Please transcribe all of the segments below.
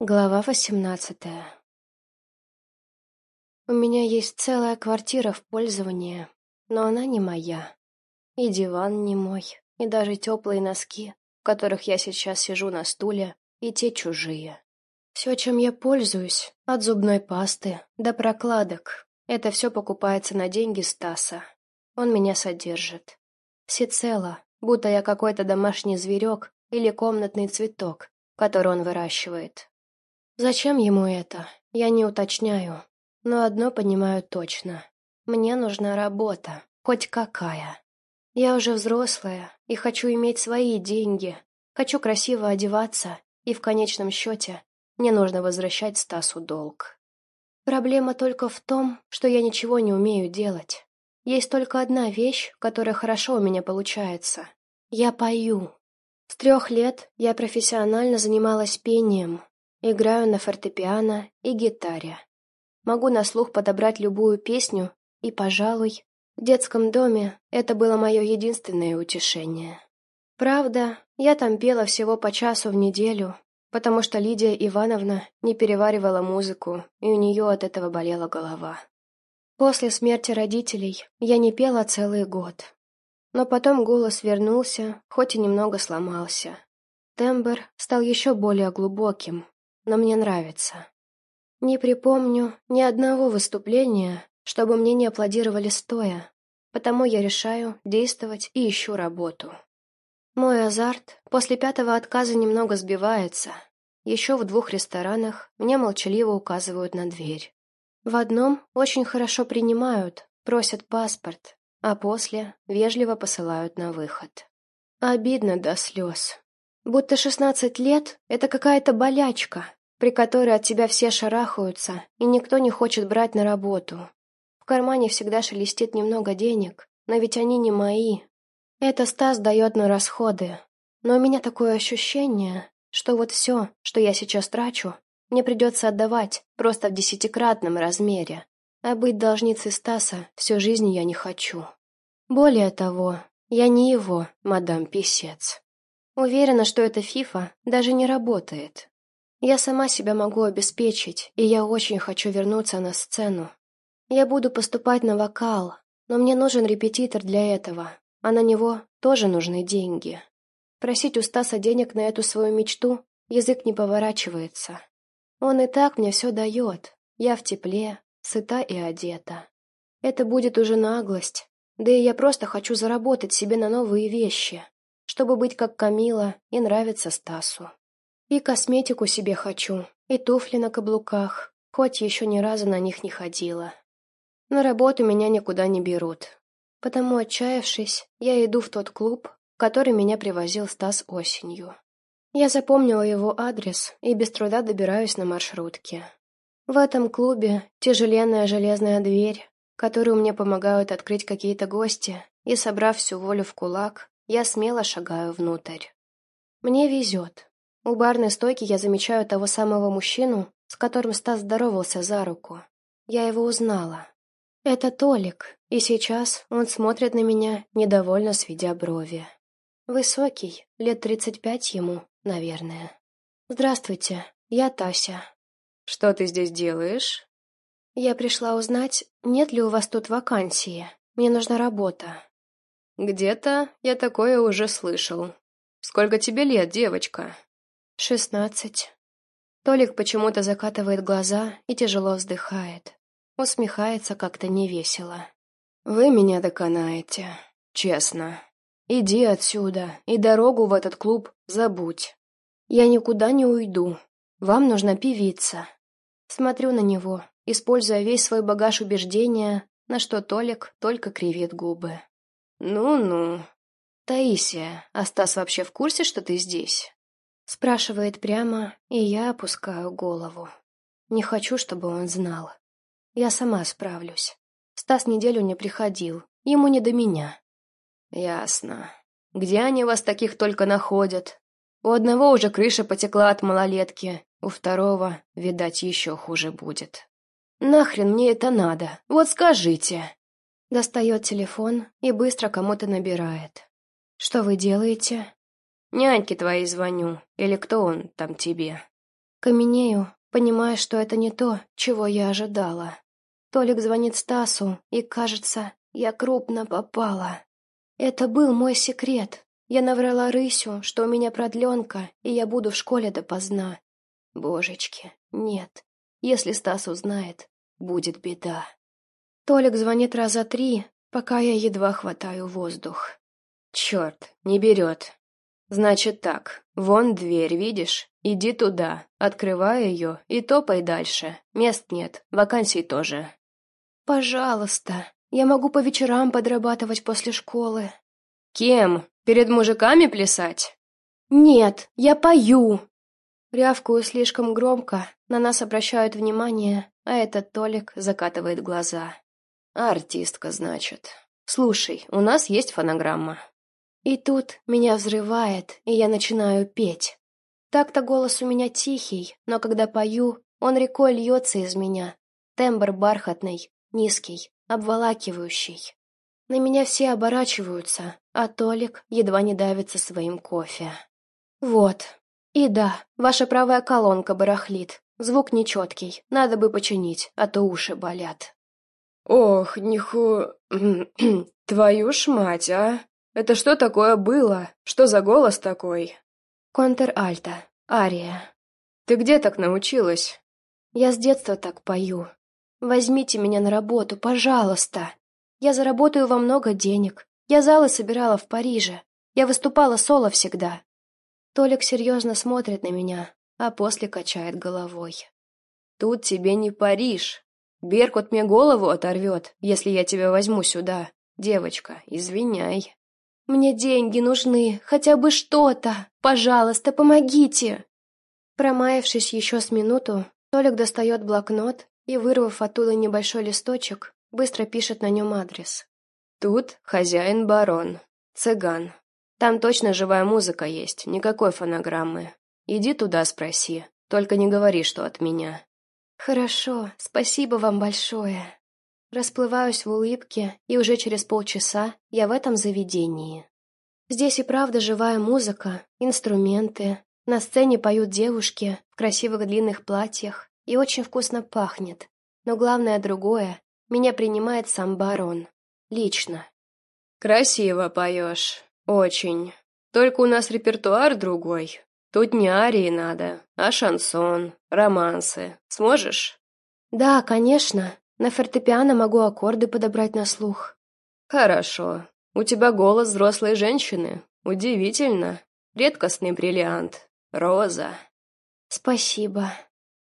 Глава восемнадцатая У меня есть целая квартира в пользовании, но она не моя. И диван не мой, и даже теплые носки, в которых я сейчас сижу на стуле, и те чужие. Все, чем я пользуюсь, от зубной пасты до прокладок, это все покупается на деньги Стаса. Он меня содержит. Всецело, будто я какой-то домашний зверек или комнатный цветок, который он выращивает. Зачем ему это, я не уточняю, но одно понимаю точно. Мне нужна работа, хоть какая. Я уже взрослая и хочу иметь свои деньги, хочу красиво одеваться, и в конечном счете мне нужно возвращать Стасу долг. Проблема только в том, что я ничего не умею делать. Есть только одна вещь, которая хорошо у меня получается. Я пою. С трех лет я профессионально занималась пением, Играю на фортепиано и гитаре. Могу на слух подобрать любую песню, и, пожалуй, в детском доме это было мое единственное утешение. Правда, я там пела всего по часу в неделю, потому что Лидия Ивановна не переваривала музыку, и у нее от этого болела голова. После смерти родителей я не пела целый год. Но потом голос вернулся, хоть и немного сломался. Тембр стал еще более глубоким, но мне нравится. Не припомню ни одного выступления, чтобы мне не аплодировали стоя, потому я решаю действовать и ищу работу. Мой азарт после пятого отказа немного сбивается. Еще в двух ресторанах мне молчаливо указывают на дверь. В одном очень хорошо принимают, просят паспорт, а после вежливо посылают на выход. Обидно до слез. Будто шестнадцать лет — это какая-то болячка, при которой от тебя все шарахаются, и никто не хочет брать на работу. В кармане всегда шелестит немного денег, но ведь они не мои. Это Стас дает на расходы. Но у меня такое ощущение, что вот все, что я сейчас трачу, мне придется отдавать просто в десятикратном размере. А быть должницей Стаса всю жизнь я не хочу. Более того, я не его, мадам Писец. Уверена, что эта фифа даже не работает. Я сама себя могу обеспечить, и я очень хочу вернуться на сцену. Я буду поступать на вокал, но мне нужен репетитор для этого, а на него тоже нужны деньги. Просить у Стаса денег на эту свою мечту язык не поворачивается. Он и так мне все дает. Я в тепле, сыта и одета. Это будет уже наглость. Да и я просто хочу заработать себе на новые вещи, чтобы быть как Камила и нравиться Стасу. И косметику себе хочу, и туфли на каблуках, хоть еще ни разу на них не ходила. На работу меня никуда не берут. Потому, отчаявшись, я иду в тот клуб, в который меня привозил Стас осенью. Я запомнила его адрес и без труда добираюсь на маршрутке. В этом клубе тяжеленная железная дверь, которую мне помогают открыть какие-то гости, и, собрав всю волю в кулак, я смело шагаю внутрь. Мне везет. У барной стойки я замечаю того самого мужчину, с которым Стас здоровался за руку. Я его узнала. Это Толик, и сейчас он смотрит на меня, недовольно сведя брови. Высокий, лет тридцать пять ему, наверное. «Здравствуйте, я Тася». «Что ты здесь делаешь?» «Я пришла узнать, нет ли у вас тут вакансии. Мне нужна работа». «Где-то я такое уже слышал. Сколько тебе лет, девочка?» «Шестнадцать». Толик почему-то закатывает глаза и тяжело вздыхает. Усмехается как-то невесело. «Вы меня доконаете. Честно. Иди отсюда, и дорогу в этот клуб забудь. Я никуда не уйду. Вам нужна певица». Смотрю на него, используя весь свой багаж убеждения, на что Толик только кривит губы. «Ну-ну. Таисия, а Стас вообще в курсе, что ты здесь?» Спрашивает прямо, и я опускаю голову. Не хочу, чтобы он знал. Я сама справлюсь. Стас неделю не приходил, ему не до меня. Ясно. Где они вас таких только находят? У одного уже крыша потекла от малолетки, у второго, видать, еще хуже будет. Нахрен мне это надо? Вот скажите. Достает телефон и быстро кому-то набирает. Что вы делаете? Няньке твоей звоню, или кто он там тебе?» Каменею, понимая, что это не то, чего я ожидала. Толик звонит Стасу, и, кажется, я крупно попала. Это был мой секрет. Я наврала Рысю, что у меня продленка, и я буду в школе допоздна. Божечки, нет. Если Стас узнает, будет беда. Толик звонит раза три, пока я едва хватаю воздух. Черт, не берет. Значит так, вон дверь, видишь? Иди туда, открывай ее и топай дальше. Мест нет, вакансий тоже. Пожалуйста, я могу по вечерам подрабатывать после школы. Кем? Перед мужиками плясать? Нет, я пою. Рявкую слишком громко, на нас обращают внимание, а этот Толик закатывает глаза. Артистка, значит. Слушай, у нас есть фонограмма. И тут меня взрывает, и я начинаю петь. Так-то голос у меня тихий, но когда пою, он рекой льется из меня. Тембр бархатный, низкий, обволакивающий. На меня все оборачиваются, а Толик едва не давится своим кофе. Вот. И да, ваша правая колонка барахлит. Звук нечеткий, надо бы починить, а то уши болят. Ох, ниху... Твою ж мать, а! Это что такое было? Что за голос такой? Контр-альта, ария. Ты где так научилась? Я с детства так пою. Возьмите меня на работу, пожалуйста. Я заработаю во много денег. Я залы собирала в Париже. Я выступала соло всегда. Толик серьезно смотрит на меня, а после качает головой. Тут тебе не Париж. Беркут мне голову оторвет, если я тебя возьму сюда. Девочка, извиняй. Мне деньги нужны, хотя бы что-то. Пожалуйста, помогите. Промаявшись еще с минуту, Толик достает блокнот и, вырвав оттуда небольшой листочек, Быстро пишет на нем адрес. Тут хозяин-барон. Цыган. Там точно живая музыка есть, никакой фонограммы. Иди туда спроси, только не говори, что от меня. Хорошо, спасибо вам большое. Расплываюсь в улыбке, и уже через полчаса я в этом заведении. Здесь и правда живая музыка, инструменты. На сцене поют девушки в красивых длинных платьях и очень вкусно пахнет. Но главное другое меня принимает сам барон. Лично. «Красиво поешь. Очень. Только у нас репертуар другой. Тут не арии надо, а шансон, романсы. Сможешь?» «Да, конечно. На фортепиано могу аккорды подобрать на слух». «Хорошо. У тебя голос взрослой женщины. Удивительно. Редкостный бриллиант. Роза». «Спасибо»,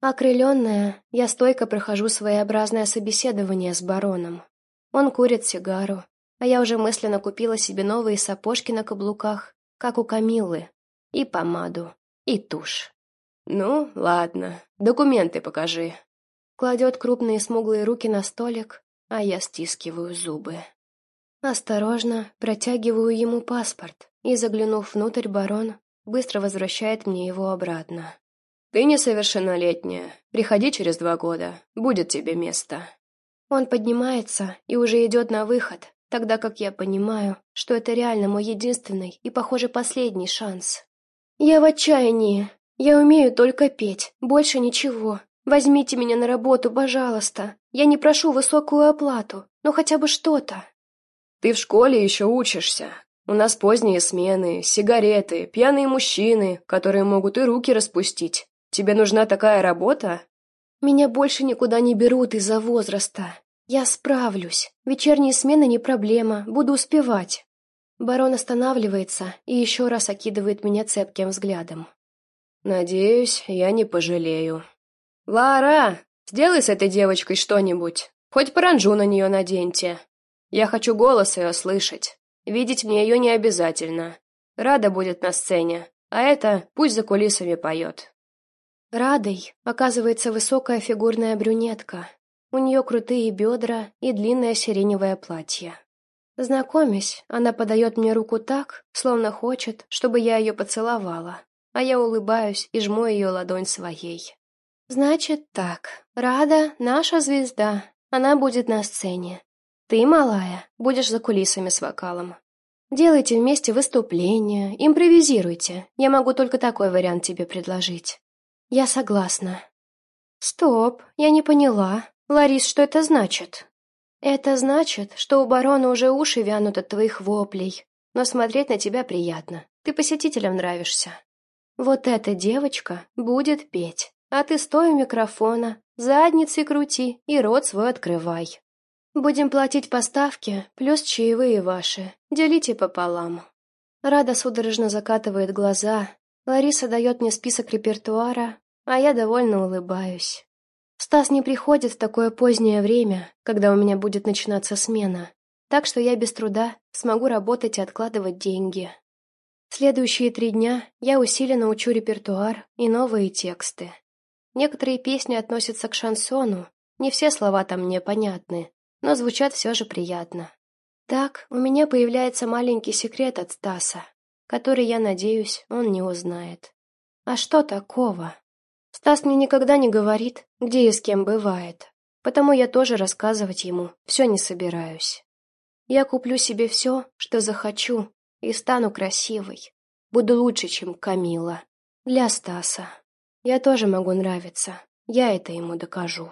Окрыленная, я стойко прохожу своеобразное собеседование с бароном. Он курит сигару, а я уже мысленно купила себе новые сапожки на каблуках, как у Камиллы, и помаду, и тушь. «Ну, ладно, документы покажи». Кладет крупные смуглые руки на столик, а я стискиваю зубы. Осторожно протягиваю ему паспорт, и, заглянув внутрь, барон быстро возвращает мне его обратно. «Ты несовершеннолетняя. Приходи через два года. Будет тебе место». Он поднимается и уже идет на выход, тогда как я понимаю, что это реально мой единственный и, похоже, последний шанс. Я в отчаянии. Я умею только петь, больше ничего. Возьмите меня на работу, пожалуйста. Я не прошу высокую оплату, но хотя бы что-то. Ты в школе еще учишься. У нас поздние смены, сигареты, пьяные мужчины, которые могут и руки распустить. Тебе нужна такая работа? Меня больше никуда не берут из-за возраста. Я справлюсь. Вечерние смены не проблема, буду успевать. Барон останавливается и еще раз окидывает меня цепким взглядом. Надеюсь, я не пожалею. Лара, сделай с этой девочкой что-нибудь. Хоть паранджу на нее наденьте. Я хочу голос ее слышать. Видеть мне ее не обязательно. Рада будет на сцене, а это пусть за кулисами поет. Радой оказывается высокая фигурная брюнетка. У нее крутые бедра и длинное сиреневое платье. Знакомясь, она подает мне руку так, словно хочет, чтобы я ее поцеловала, а я улыбаюсь и жму ее ладонь своей. «Значит так, Рада — наша звезда, она будет на сцене. Ты, малая, будешь за кулисами с вокалом. Делайте вместе выступления, импровизируйте, я могу только такой вариант тебе предложить. Я согласна. Стоп, я не поняла. Ларис, что это значит? Это значит, что у барона уже уши вянут от твоих воплей, но смотреть на тебя приятно. Ты посетителям нравишься. Вот эта девочка будет петь, а ты стой у микрофона, задницей крути и рот свой открывай. Будем платить поставки, плюс чаевые ваши, делите пополам. Рада судорожно закатывает глаза, Лариса дает мне список репертуара, а я довольно улыбаюсь. Стас не приходит в такое позднее время, когда у меня будет начинаться смена, так что я без труда смогу работать и откладывать деньги. Следующие три дня я усиленно учу репертуар и новые тексты. Некоторые песни относятся к шансону, не все слова там мне понятны, но звучат все же приятно. Так, у меня появляется маленький секрет от Стаса, который, я надеюсь, он не узнает. А что такого? Стас мне никогда не говорит, где и с кем бывает, потому я тоже рассказывать ему все не собираюсь. Я куплю себе все, что захочу, и стану красивой. Буду лучше, чем Камила. Для Стаса. Я тоже могу нравиться. Я это ему докажу.